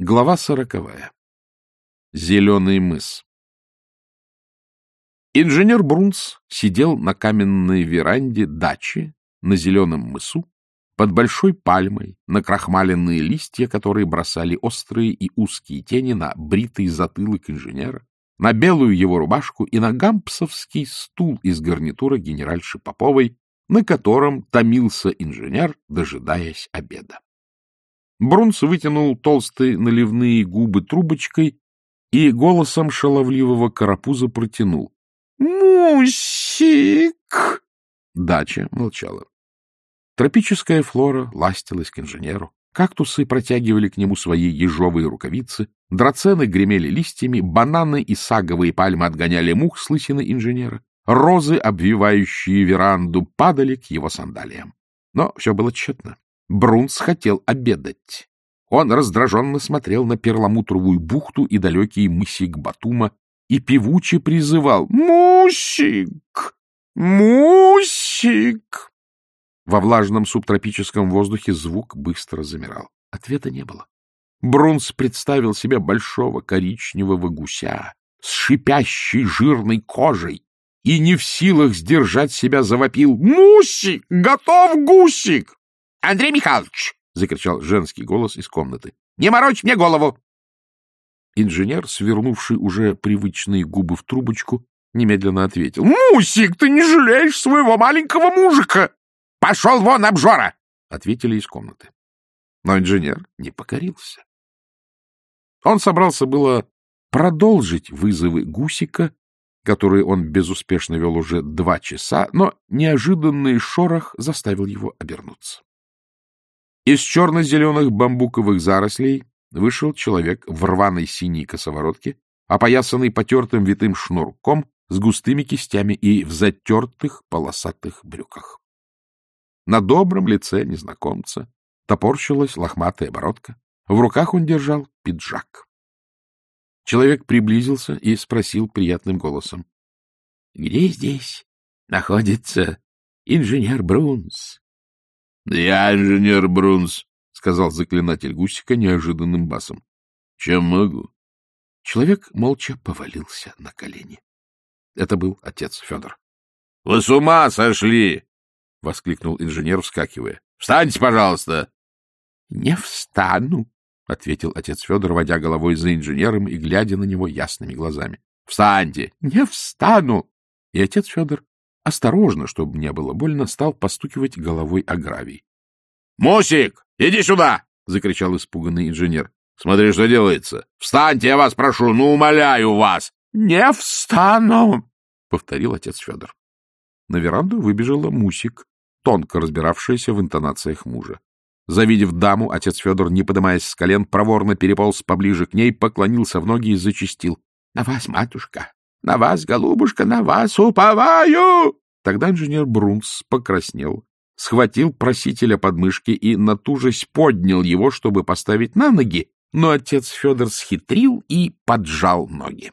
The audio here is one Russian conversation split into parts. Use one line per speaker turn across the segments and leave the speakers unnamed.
Глава сороковая. Зеленый мыс. Инженер Брунс сидел на каменной веранде дачи на зеленом мысу под большой пальмой, на крахмаленные листья, которые бросали острые и узкие тени на бритый затылок инженера, на белую его рубашку и на гампсовский стул из гарнитура генеральши Поповой, на котором томился инженер, дожидаясь обеда. Брунс вытянул толстые наливные губы трубочкой и голосом шаловливого карапуза протянул. — Мусик! Дача молчала. Тропическая флора ластилась к инженеру. Кактусы протягивали к нему свои ежовые рукавицы, драцены гремели листьями, бананы и саговые пальмы отгоняли мух с лысины инженера, розы, обвивающие веранду, падали к его сандалиям. Но все было тщетно. Брунс хотел обедать. Он раздраженно смотрел на перламутровую бухту и далекий мысик Батума и певуче призывал «Мусик! Мусик!». Во влажном субтропическом воздухе звук быстро замирал. Ответа не было. Брунс представил себе большого коричневого гуся с шипящей жирной кожей и не в силах сдержать себя завопил «Мусик! Готов гусик!» — Андрей Михайлович! — закричал женский голос из комнаты. — Не морочь мне голову! Инженер, свернувший уже привычные губы в трубочку, немедленно ответил. — Мусик, ты не жалеешь своего маленького мужика! — Пошел вон, обжора! — ответили из комнаты. Но инженер не покорился. Он собрался было продолжить вызовы Гусика, которые он безуспешно вел уже два часа, но неожиданный шорох заставил его обернуться. Из черно-зеленых бамбуковых зарослей вышел человек в рваной синей косоворотке, опоясанный потертым витым шнурком с густыми кистями и в затертых полосатых брюках. На добром лице незнакомца топорщилась лохматая бородка. В руках он держал пиджак. Человек приблизился и спросил приятным голосом. — Где здесь находится инженер Брунс?
— Я инженер Брунс, — сказал заклинатель гусика неожиданным басом. — Чем могу?
Человек молча повалился на колени. Это был отец Федор.
— Вы с ума сошли! — воскликнул инженер, вскакивая. — Встаньте, пожалуйста!
— Не встану, — ответил отец Федор, водя головой за инженером и глядя на него ясными глазами. — Встаньте! — Не встану! И отец Федор осторожно, чтобы не было больно, стал постукивать головой о гравий.
— Мусик, иди сюда! — закричал испуганный инженер. — Смотри, что делается. Встаньте, я вас прошу, ну, умоляю вас! — Не встану! — повторил отец Федор.
На веранду выбежала Мусик, тонко разбиравшаяся в интонациях мужа. Завидев даму, отец Федор, не поднимаясь с колен, проворно переполз поближе к ней, поклонился в ноги и зачистил. — На вас, матушка! На вас, голубушка, на вас уповаю! Тогда инженер Брунс покраснел, схватил просителя под мышки и, натужась, поднял его, чтобы поставить на ноги, но отец Федор схитрил и поджал ноги.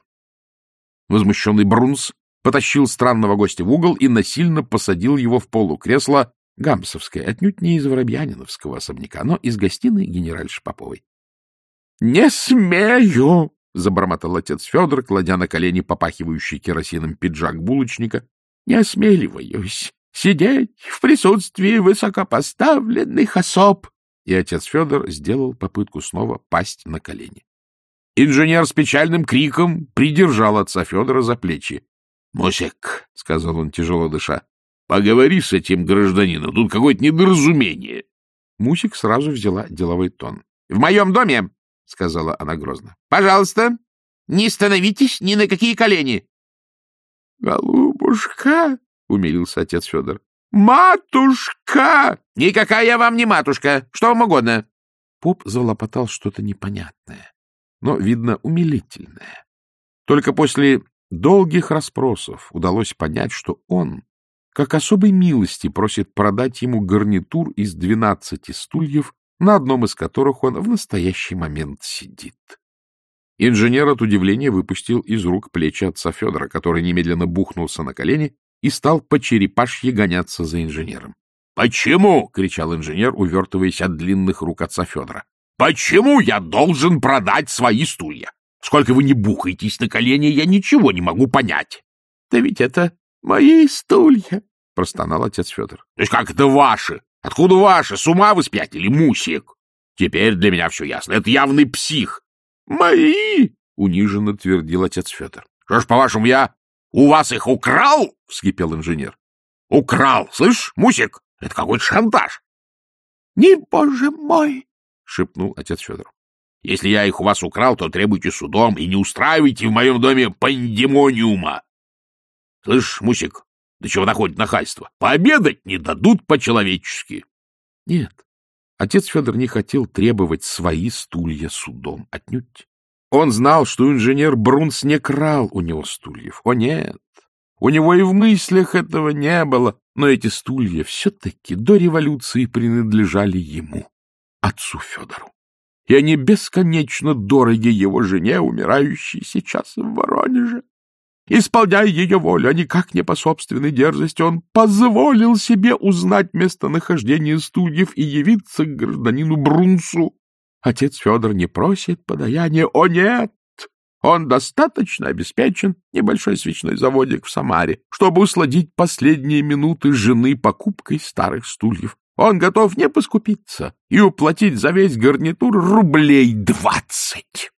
Возмущенный Брунс потащил странного гостя в угол и насильно посадил его в полукресло гамсовское, отнюдь не из Воробьяниновского особняка, но из гостиной генеральши Поповой. — Не смею! — забормотал отец Федор, кладя на колени попахивающий керосином пиджак булочника. — Не осмеливаюсь сидеть в присутствии высокопоставленных особ. И отец Федор сделал попытку снова пасть на колени. Инженер с печальным криком придержал отца Федора за плечи. — Мусик, — сказал он, тяжело дыша, — поговори с этим гражданином, тут какое-то недоразумение. Мусик сразу взяла деловой тон. — В моем доме — сказала она грозно. — Пожалуйста, не становитесь ни на какие колени. — Голубушка, — умилился отец Федор. — Матушка! — Никакая я вам не матушка. Что вам угодно. Поп залопотал что-то непонятное, но, видно, умилительное. Только после долгих расспросов удалось понять, что он, как особой милости, просит продать ему гарнитур из двенадцати стульев на одном из которых он в настоящий момент сидит. Инженер от удивления выпустил из рук плечи отца Федора, который немедленно бухнулся на колени и стал по черепашье гоняться за инженером. — Почему? — кричал инженер, увертываясь от длинных рук отца Федора.
— почему я должен продать свои стулья? Сколько вы не бухаетесь на колени, я ничего не могу понять.
— Да ведь это мои стулья, — простонал отец Федор.
— То есть как это ваши? Откуда ваши? С ума вы спятили, Мусик? Теперь для меня все ясно. Это явный псих.
— Мои! — униженно твердил отец Федор.
— Что ж, по-вашему, я у вас их украл? — вскипел инженер. — Украл, слышь, Мусик? Это какой-то шантаж.
— Не, боже мой!
— шепнул отец Федор. — Если я их у вас украл, то требуйте судом и не устраивайте в моем доме пандемониума. Слышь, Мусик, до чего доходит нахальство? Пообедать не дадут по-человечески.
Нет, отец Федор не хотел требовать свои стулья судом, отнюдь. Он знал, что инженер Брунс не крал у него стульев. О, нет, у него и в мыслях этого не было, но эти стулья все-таки до революции принадлежали ему, отцу Федору. И они бесконечно дороги его жене, умирающей сейчас в Воронеже. Исполняя ее волю, а никак не по собственной дерзости, он позволил себе узнать местонахождение стульев и явиться к гражданину Брунсу. Отец Федор не просит подаяния. О, нет! Он достаточно обеспечен, небольшой свечной заводик в Самаре, чтобы усладить последние минуты жены покупкой старых стульев. Он готов не поскупиться и уплатить за весь гарнитур рублей двадцать.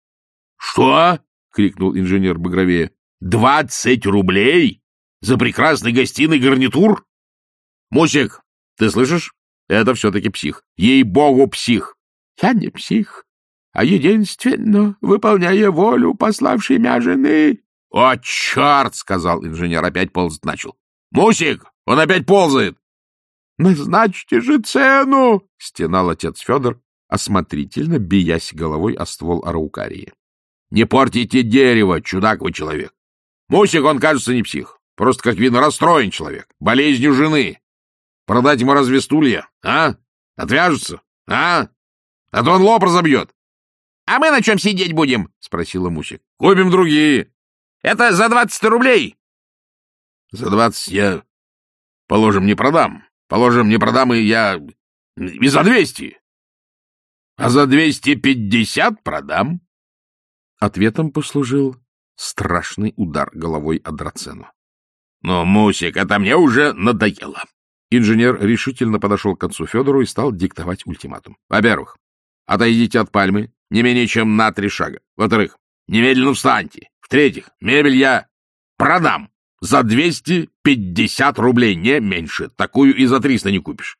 — Что? — крикнул инженер Багровея. — Двадцать рублей? За прекрасный гостиный гарнитур? — Мусик, ты слышишь? Это все-таки псих. Ей-богу, псих.
— Я не псих, а единственно выполняя волю пославшей меня жены.
— О, черт! — сказал инженер, опять ползать начал. — Мусик, он опять ползает!
— Назначьте же цену! — стенал отец Федор,
осмотрительно биясь головой о ствол араукарии.
— Не портите дерево, чудак вы человек! Мусик, он, кажется, не псих. Просто, как видно, расстроен человек. Болезнью жены. Продать ему разве стулья? А? Отвяжется? А? А то он лоб разобьет.
— А мы на чем сидеть будем? — спросила Мусик.
— Купим другие.
— Это за двадцать рублей.
— За двадцать я, положим, не продам. Положим, не продам, и я и за двести. А за двести пятьдесят продам.
Ответом послужил страшный удар головой о драцену.
— Но, Мусик, это мне уже надоело.
Инженер решительно подошел к отцу Федору и стал диктовать ультиматум. Во-первых, отойдите от пальмы не менее чем на три шага. Во-вторых, немедленно встаньте. В-третьих, мебель я продам за 250 рублей, не меньше. Такую и за 300 не купишь.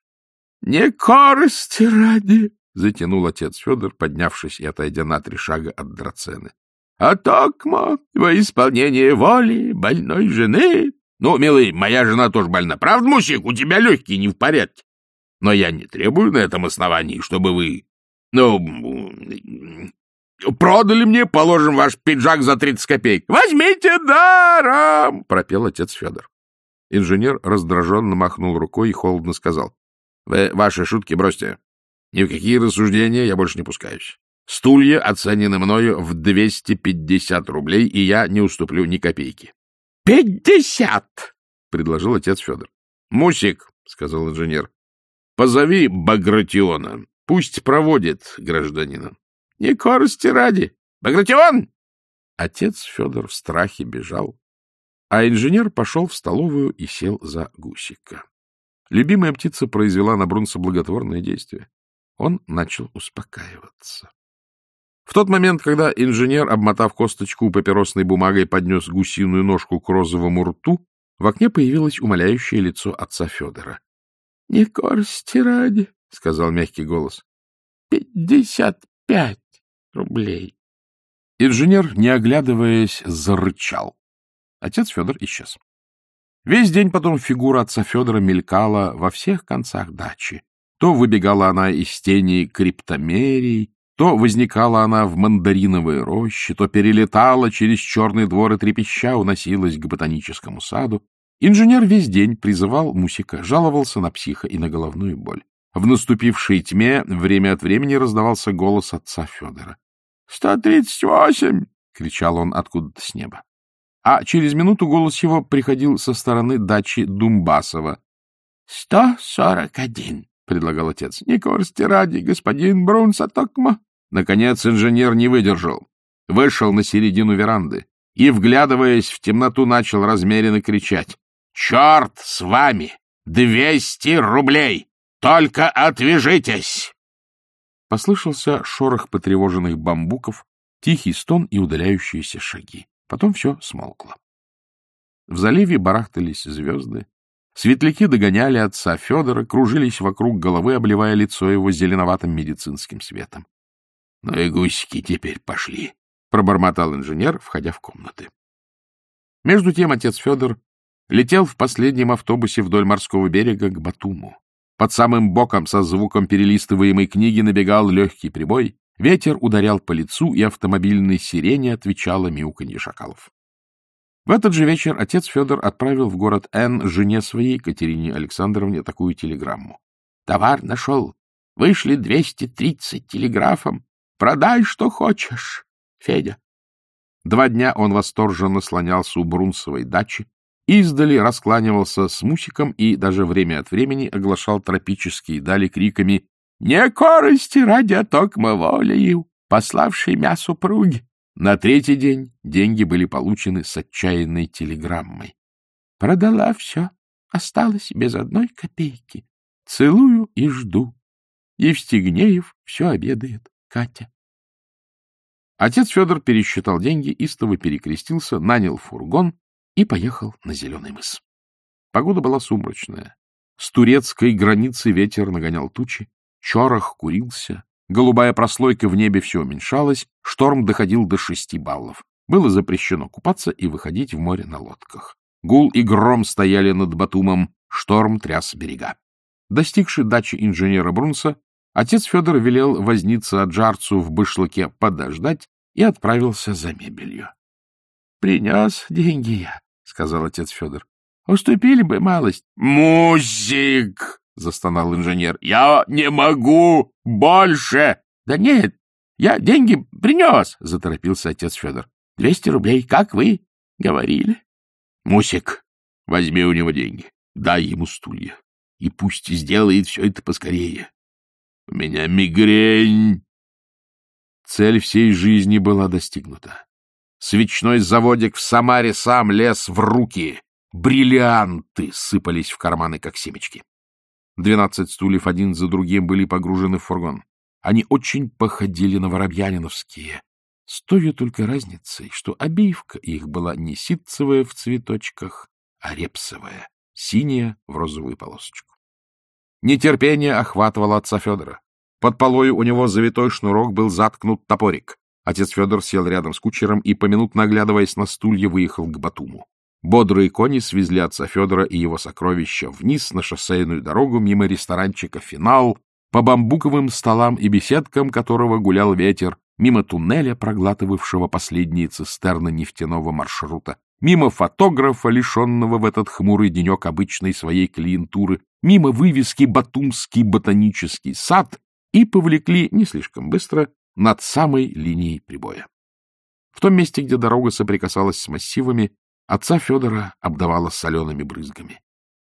— Не корости ради, — затянул отец Федор, поднявшись и отойдя на три шага от драцены. — А токмо во исполнение воли больной жены.
Ну, милый, моя жена тоже больна. Правда, мужик, у тебя легкие не в порядке. Но я не требую на этом основании, чтобы вы ну, продали мне, положим, ваш пиджак за тридцать копеек. Возьмите даром, — пропел отец Федор.
Инженер раздраженно махнул рукой и холодно сказал. — Вы ваши шутки бросьте. Ни в какие рассуждения я больше не пускаюсь. Стулья оценены мною в двести пятьдесят рублей, и я не уступлю ни копейки.
— Пятьдесят!
— предложил отец Федор. — Мусик, — сказал инженер, — позови Багратиона. Пусть проводит гражданина.
— Не корости ради. Багратион!
Отец Федор в страхе бежал, а инженер пошел в столовую и сел за гусика. Любимая птица произвела на Брунса благотворное действие. Он начал успокаиваться. В тот момент, когда инженер, обмотав косточку папиросной бумагой, поднес гусиную ножку к розовому рту, в окне появилось умоляющее лицо отца Федора.
— Не корости ради, — сказал мягкий голос. — Пятьдесят пять рублей.
Инженер, не оглядываясь, зарычал. Отец Федор исчез. Весь день потом фигура отца Федора мелькала во всех концах дачи. То выбегала она из тени криптомерий, то возникала она в мандариновой роще, то перелетала через черный двор и трепеща уносилась к ботаническому саду. Инженер весь день призывал Мусика, жаловался на психа и на головную боль. В наступившей тьме время от времени раздавался голос отца Федора. — Сто тридцать восемь! — кричал он откуда-то с неба. А через минуту голос его приходил со стороны дачи Думбасова.
— Сто сорок один! — предлагал отец. — Не корсти ради, господин Брунса Токма. Наконец инженер не выдержал. Вышел на середину веранды и, вглядываясь в темноту, начал размеренно кричать. — Черт с вами! Двести рублей! Только отвяжитесь! Послышался шорох потревоженных бамбуков, тихий стон и удаляющиеся шаги. Потом все смолкло. В заливе барахтались звезды. Светляки догоняли отца Федора, кружились вокруг головы, обливая лицо его зеленоватым медицинским светом. — Ну и гусики теперь пошли, — пробормотал инженер, входя в комнаты. Между тем отец Федор летел в последнем автобусе вдоль морского берега к Батуму. Под самым боком со звуком перелистываемой книги набегал легкий прибой, ветер ударял по лицу, и автомобильной сирене отвечало мяуканье шакалов. В этот же вечер отец Федор отправил в город Н жене своей, Катерине Александровне, такую телеграмму. — Товар нашел. Вышли двести тридцать телеграфом. Продай, что хочешь, Федя. Два дня он восторженно слонялся у Брунсовой дачи, Издали раскланивался с Мусиком и даже время от времени оглашал тропические дали криками «Не корости ради отокма волею, пославшей мясо пруги!» На третий день деньги были получены с отчаянной телеграммой. «Продала все, осталось без одной копейки. Целую и жду. Евстигнеев все обедает, Катя». Отец Федор пересчитал деньги, истово перекрестился, нанял фургон и поехал на Зеленый мыс. Погода была сумрачная. С турецкой границы ветер нагонял тучи, чорох курился, голубая прослойка в небе все уменьшалась, шторм доходил до шести баллов. Было запрещено купаться и выходить в море на лодках. Гул и гром стояли над Батумом, шторм тряс берега. Достигший дачи инженера Брунса, отец Федор велел возниться Аджарцу в бышлаке подождать и отправился за мебелью. — Принес деньги я, — сказал отец Федор. — Уступили бы малость. — Музик! — застонал инженер. — Я не могу больше! — Да нет, я деньги принес, — заторопился отец Федор. — Двести рублей, как вы говорили. — Мусик, возьми у него деньги, дай ему стулья, и пусть сделает все это поскорее. У меня мигрень. Цель всей жизни была достигнута. Свечной заводик в Самаре сам лез в руки. Бриллианты сыпались в карманы, как семечки. Двенадцать стульев один за другим были погружены в фургон. Они очень походили на воробьяниновские, с той только разницей, что обивка их была не ситцевая в цветочках, а репсовая, синяя в розовую полосочку. Нетерпение охватывало отца Федора. Под полою у него завитой шнурок был заткнут топорик. Отец Федор сел рядом с кучером и, поминутно оглядываясь на стулья, выехал к Батуму. Бодрые кони свезли отца Федора и его сокровища вниз на шоссейную дорогу мимо ресторанчика «Финал», по бамбуковым столам и беседкам которого гулял ветер, мимо туннеля, проглатывавшего последние цистерны нефтяного маршрута, мимо фотографа, лишенного в этот хмурый денек обычной своей клиентуры, мимо вывески «Батумский ботанический сад» и повлекли не слишком быстро над самой линией прибоя. В том месте, где дорога соприкасалась с массивами, отца Федора обдавала солеными брызгами.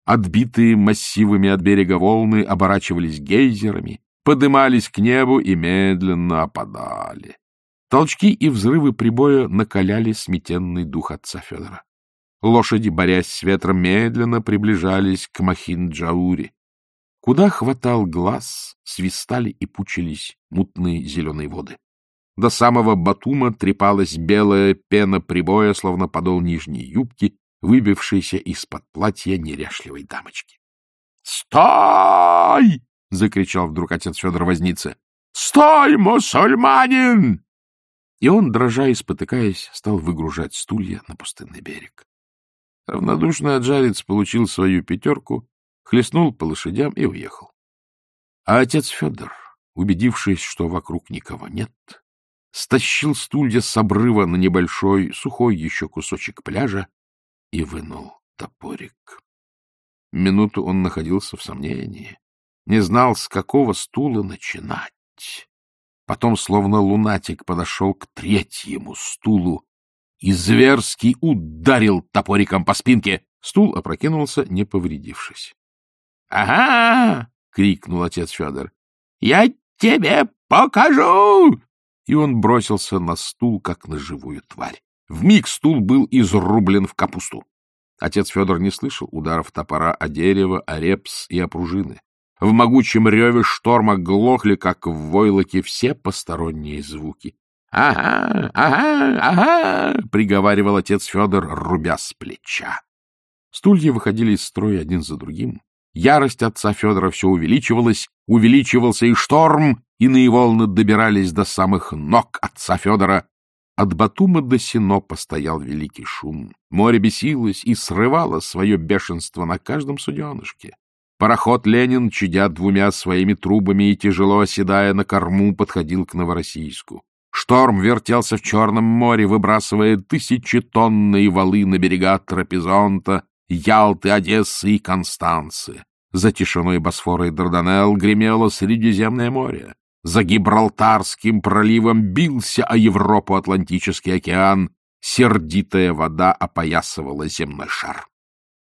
Отбитые массивами от берега волны оборачивались гейзерами, подымались к небу и медленно опадали. Толчки и взрывы прибоя накаляли сметенный дух отца Федора. Лошади, борясь с ветром, медленно приближались к Махин-Джаури. Куда хватал глаз, свистали и пучились мутные зеленые воды. До самого Батума трепалась белая пена прибоя, словно подол нижней юбки, выбившейся из-под платья неряшливой дамочки. «Стой!» — закричал вдруг отец Федор Возница. «Стой, мусульманин!» И он, дрожа и спотыкаясь, стал выгружать стулья на пустынный берег. Равнодушный аджарец получил свою пятерку хлестнул по лошадям и уехал. А отец Федор, убедившись, что вокруг никого нет, стащил стулья с обрыва на небольшой, сухой еще кусочек пляжа и вынул топорик. Минуту он находился в сомнении, не знал, с какого стула начинать. Потом, словно лунатик, подошел к третьему стулу и зверски ударил топориком по спинке. Стул опрокинулся, не повредившись. — Ага!
— крикнул отец Федор. — Я тебе покажу! И он бросился на стул, как на живую тварь. Вмиг стул был изрублен в капусту. Отец Федор не слышал ударов топора о дерево, о репс и о пружины. В могучем реве шторма глохли, как в войлоке, все посторонние звуки. — Ага, ага, ага! — приговаривал отец Федор, рубя с плеча. Стулья выходили из строя один за другим. Ярость отца Федора все увеличивалась, увеличивался и шторм, иные волны добирались до самых ног отца Федора. От Батума до Синопа стоял великий шум. Море бесилось и срывало свое бешенство на каждом суденышке. Пароход «Ленин», чудя двумя своими трубами и тяжело оседая на корму, подходил к Новороссийску. Шторм вертелся в Черном море, выбрасывая тысячетонные валы на берега Трапезонта, Ялты, Одессы и Констанцы. За тишиной Босфора и Дарданелл гремело Средиземное море. За Гибралтарским проливом бился о Европу Атлантический океан. Сердитая вода опоясывала земной шар.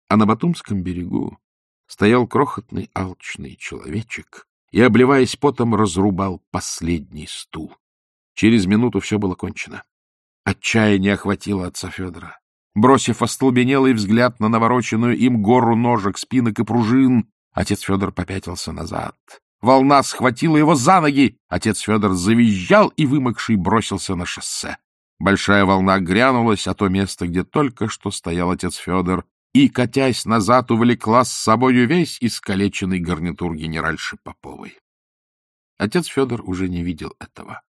А на Батумском берегу стоял крохотный алчный человечек и, обливаясь потом, разрубал последний стул. Через минуту все было кончено. Отчаяние охватило отца Федора. Бросив остолбенелый взгляд на навороченную им гору ножек, спинок и пружин, отец Федор попятился назад. Волна схватила его за ноги. Отец Федор завизжал и, вымокший, бросился на шоссе. Большая волна грянулась, а то место, где только что стоял отец Федор, и, катясь назад, увлекла с собою весь искалеченный гарнитур генеральши Поповой. Отец Федор уже не видел этого.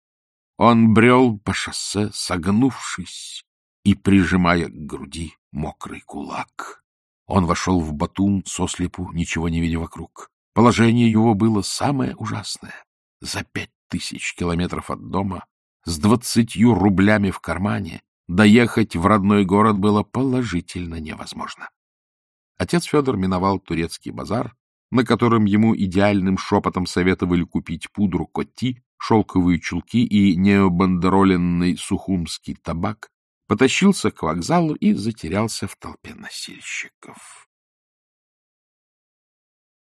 Он брел по шоссе, согнувшись и прижимая к груди мокрый кулак. Он вошел в Батум сослепу, ничего не видя вокруг. Положение его было самое ужасное. За пять тысяч километров от дома, с двадцатью рублями в кармане, доехать в родной город было положительно невозможно. Отец Федор миновал турецкий базар, на котором ему идеальным шепотом советовали купить пудру коти, шелковые чулки и необандероленный сухумский табак, потащился к вокзалу и затерялся в толпе носильщиков.